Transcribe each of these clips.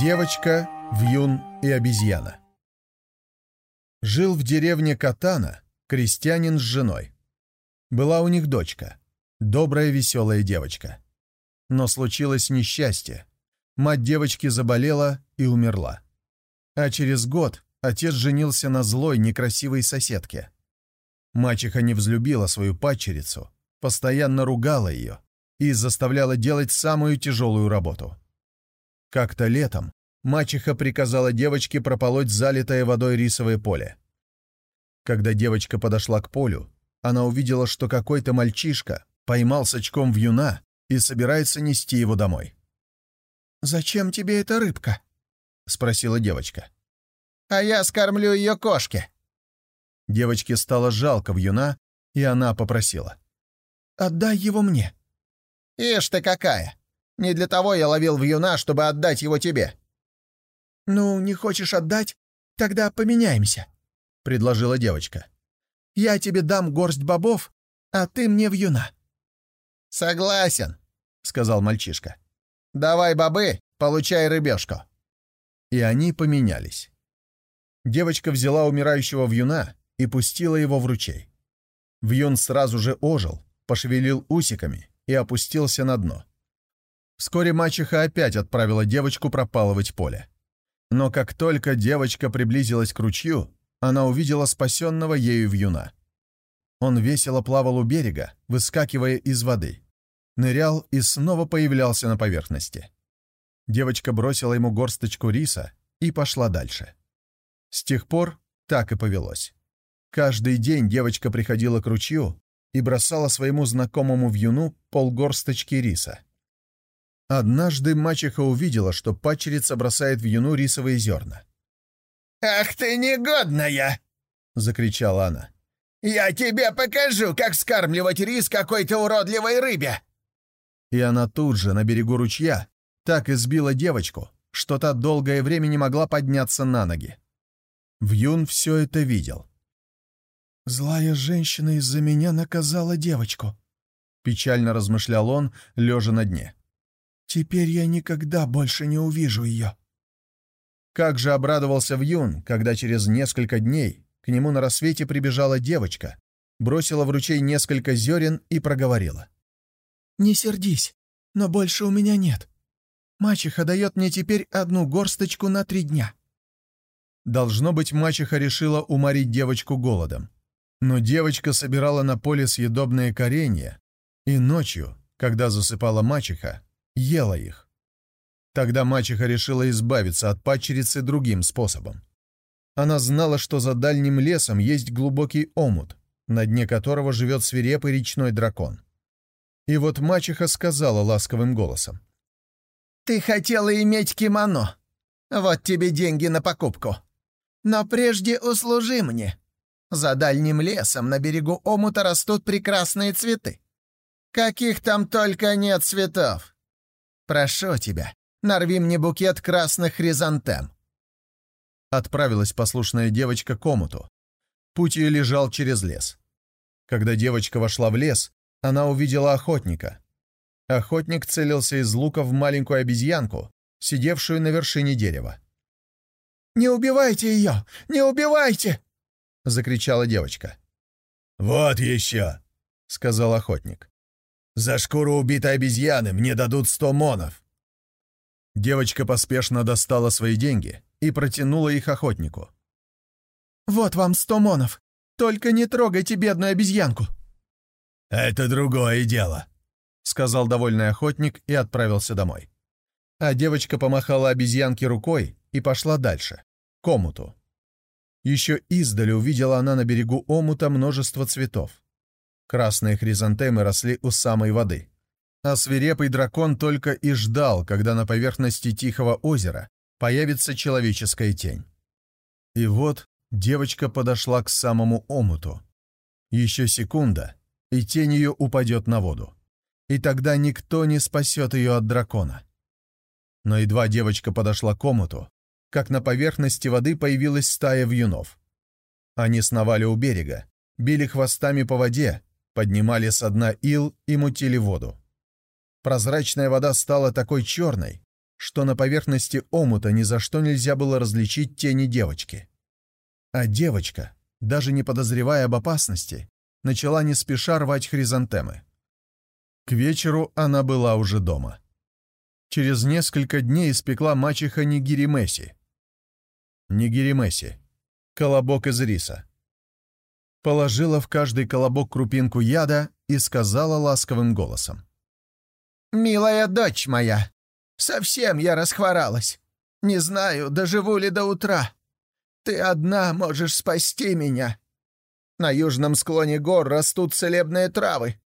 Девочка, Вьюн и обезьяна Жил в деревне Катана крестьянин с женой. Была у них дочка, добрая веселая девочка. Но случилось несчастье. Мать девочки заболела и умерла. А через год отец женился на злой, некрасивой соседке. Мачеха не взлюбила свою падчерицу, постоянно ругала ее и заставляла делать самую тяжелую работу. Как-то летом мачеха приказала девочке прополоть залитое водой рисовое поле. Когда девочка подошла к полю, она увидела, что какой-то мальчишка поймал с очком вьюна и собирается нести его домой. «Зачем тебе эта рыбка?» — спросила девочка. «А я скормлю ее кошке». Девочке стало жалко вьюна, и она попросила. «Отдай его мне». «Ишь ты какая! Не для того я ловил вьюна, чтобы отдать его тебе». «Ну, не хочешь отдать? Тогда поменяемся», — предложила девочка. «Я тебе дам горсть бобов, а ты мне вьюна». «Согласен», — сказал мальчишка. «Давай бобы, получай рыбешку». И они поменялись. Девочка взяла умирающего вьюна и пустила его в ручей. Вьюн сразу же ожил, пошевелил усиками и опустился на дно. Вскоре мачеха опять отправила девочку пропалывать поле. Но как только девочка приблизилась к ручью, она увидела спасенного ею вьюна. Он весело плавал у берега, выскакивая из воды. Нырял и снова появлялся на поверхности. Девочка бросила ему горсточку риса и пошла дальше. С тех пор так и повелось. Каждый день девочка приходила к ручью и бросала своему знакомому вьюну полгорсточки риса. Однажды мачеха увидела, что падчерица бросает в юну рисовые зерна. «Ах ты негодная!» — закричала она. «Я тебе покажу, как скармливать рис какой-то уродливой рыбе!» И она тут же, на берегу ручья, так избила девочку, что та долгое время не могла подняться на ноги. Вьюн все это видел. «Злая женщина из-за меня наказала девочку», — печально размышлял он, лежа на дне. Теперь я никогда больше не увижу ее. Как же обрадовался Вьюн, когда через несколько дней к нему на рассвете прибежала девочка, бросила в ручей несколько зерен и проговорила. «Не сердись, но больше у меня нет. Мачеха дает мне теперь одну горсточку на три дня». Должно быть, мачеха решила уморить девочку голодом. Но девочка собирала на поле съедобные коренья, и ночью, когда засыпала мачеха, ела их. Тогда мачеха решила избавиться от падчерицы другим способом. Она знала, что за дальним лесом есть глубокий омут, на дне которого живет свирепый речной дракон. И вот мачеха сказала ласковым голосом. «Ты хотела иметь кимоно. Вот тебе деньги на покупку. Но прежде услужи мне. За дальним лесом на берегу омута растут прекрасные цветы. Каких там только нет цветов. Прошу тебя, нарви мне букет красных хризантем». Отправилась послушная девочка к омуту. Путь ее лежал через лес. Когда девочка вошла в лес, она увидела охотника. Охотник целился из лука в маленькую обезьянку, сидевшую на вершине дерева. «Не убивайте ее! Не убивайте!» — закричала девочка. «Вот еще!» — сказал охотник. За шкуру убитой обезьяны мне дадут сто монов!» Девочка поспешно достала свои деньги и протянула их охотнику. «Вот вам сто монов! Только не трогайте бедную обезьянку!» «Это другое дело», — сказал довольный охотник и отправился домой. А девочка помахала обезьянке рукой и пошла дальше, к омуту. Еще издали увидела она на берегу омута множество цветов. Красные хризантемы росли у самой воды. А свирепый дракон только и ждал, когда на поверхности Тихого озера появится человеческая тень. И вот девочка подошла к самому омуту. Еще секунда, и тень ее упадет на воду. И тогда никто не спасет ее от дракона. Но едва девочка подошла к омуту, как на поверхности воды появилась стая вьюнов. Они сновали у берега, били хвостами по воде, поднимали со дна ил и мутили воду. Прозрачная вода стала такой черной, что на поверхности омута ни за что нельзя было различить тени девочки. А девочка, даже не подозревая об опасности, начала не спеша рвать хризантемы. К вечеру она была уже дома. Через несколько дней испекла мачеха Нигиримеси. Нигиримеси. Колобок из риса. Положила в каждый колобок крупинку яда и сказала ласковым голосом. «Милая дочь моя, совсем я расхворалась. Не знаю, доживу ли до утра. Ты одна можешь спасти меня. На южном склоне гор растут целебные травы.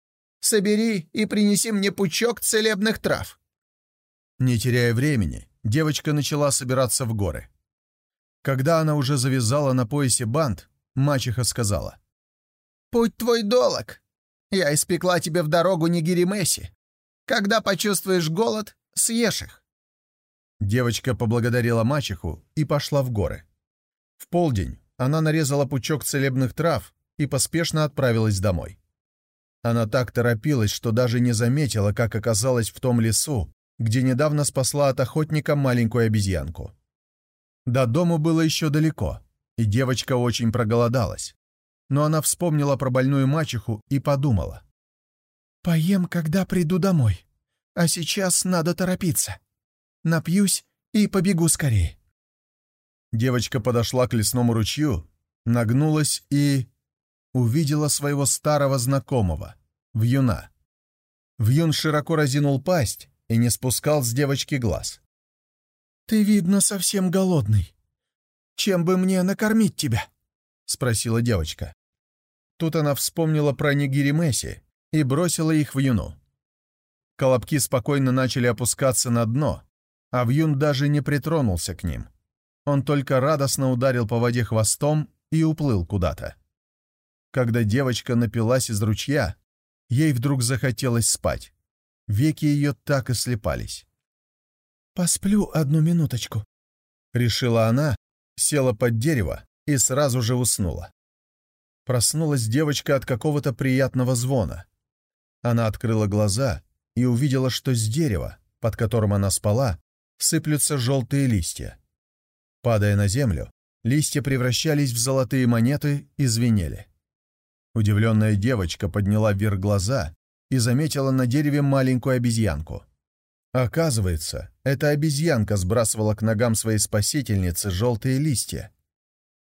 Собери и принеси мне пучок целебных трав». Не теряя времени, девочка начала собираться в горы. Когда она уже завязала на поясе бант, мачеха сказала. «Путь твой долог. Я испекла тебе в дорогу Нигиримеси. Когда почувствуешь голод, съешь их». Девочка поблагодарила мачеху и пошла в горы. В полдень она нарезала пучок целебных трав и поспешно отправилась домой. Она так торопилась, что даже не заметила, как оказалась в том лесу, где недавно спасла от охотника маленькую обезьянку. До дому было еще далеко, и девочка очень проголодалась. Но она вспомнила про больную мачеху и подумала. Поем, когда приду домой. А сейчас надо торопиться. Напьюсь и побегу скорее». Девочка подошла к лесному ручью, нагнулась и... увидела своего старого знакомого, Вьюна. Вьюн широко разинул пасть и не спускал с девочки глаз. «Ты, видно, совсем голодный. Чем бы мне накормить тебя?» — спросила девочка. Тут она вспомнила про нигири Месси и бросила их в юну. Колобки спокойно начали опускаться на дно, а Вьюн даже не притронулся к ним. Он только радостно ударил по воде хвостом и уплыл куда-то. Когда девочка напилась из ручья, ей вдруг захотелось спать. Веки ее так и слепались. «Посплю одну минуточку», — решила она, села под дерево и сразу же уснула. Проснулась девочка от какого-то приятного звона. Она открыла глаза и увидела, что с дерева, под которым она спала, сыплются желтые листья. Падая на землю, листья превращались в золотые монеты и звенели. Удивленная девочка подняла вверх глаза и заметила на дереве маленькую обезьянку. Оказывается, эта обезьянка сбрасывала к ногам своей спасительницы желтые листья.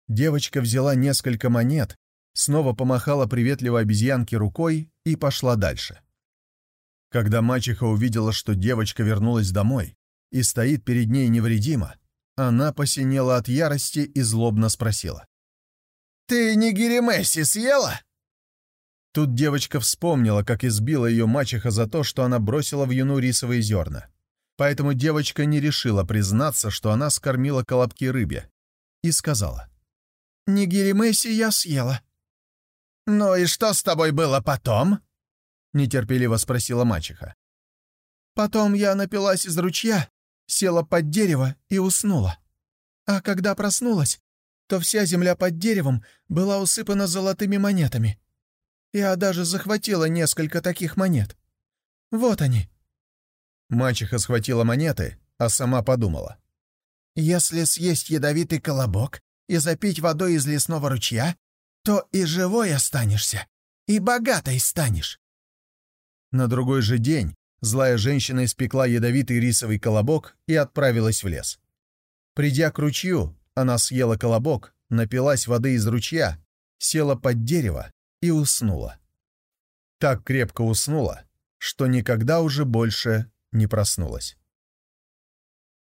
Девочка взяла несколько монет снова помахала приветливо обезьянке рукой и пошла дальше. Когда мачеха увидела, что девочка вернулась домой и стоит перед ней невредимо, она посинела от ярости и злобно спросила. «Ты не гиримесси съела?» Тут девочка вспомнила, как избила ее мачеха за то, что она бросила в юну рисовые зерна. Поэтому девочка не решила признаться, что она скормила колобки рыбе, и сказала. «Нигири я съела. «Ну и что с тобой было потом?» — нетерпеливо спросила мачеха. «Потом я напилась из ручья, села под дерево и уснула. А когда проснулась, то вся земля под деревом была усыпана золотыми монетами. Я даже захватила несколько таких монет. Вот они». Мачеха схватила монеты, а сама подумала. «Если съесть ядовитый колобок и запить водой из лесного ручья, то и живой останешься, и богатой станешь». На другой же день злая женщина испекла ядовитый рисовый колобок и отправилась в лес. Придя к ручью, она съела колобок, напилась воды из ручья, села под дерево и уснула. Так крепко уснула, что никогда уже больше не проснулась.